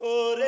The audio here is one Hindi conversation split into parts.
Oh.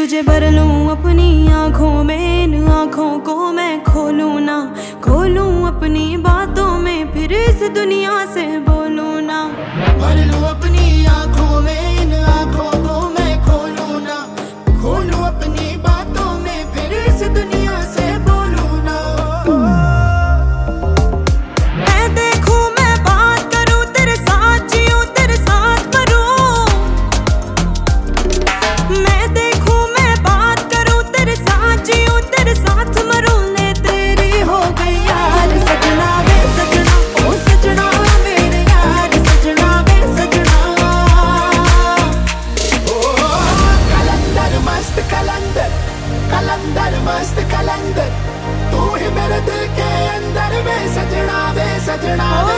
तुझे भर लूँ अपनी आँखों में, इन आँखों को मैं खोलूँ ना। खोलूँ अपनी बातों में, फिर इस दुनिया सजना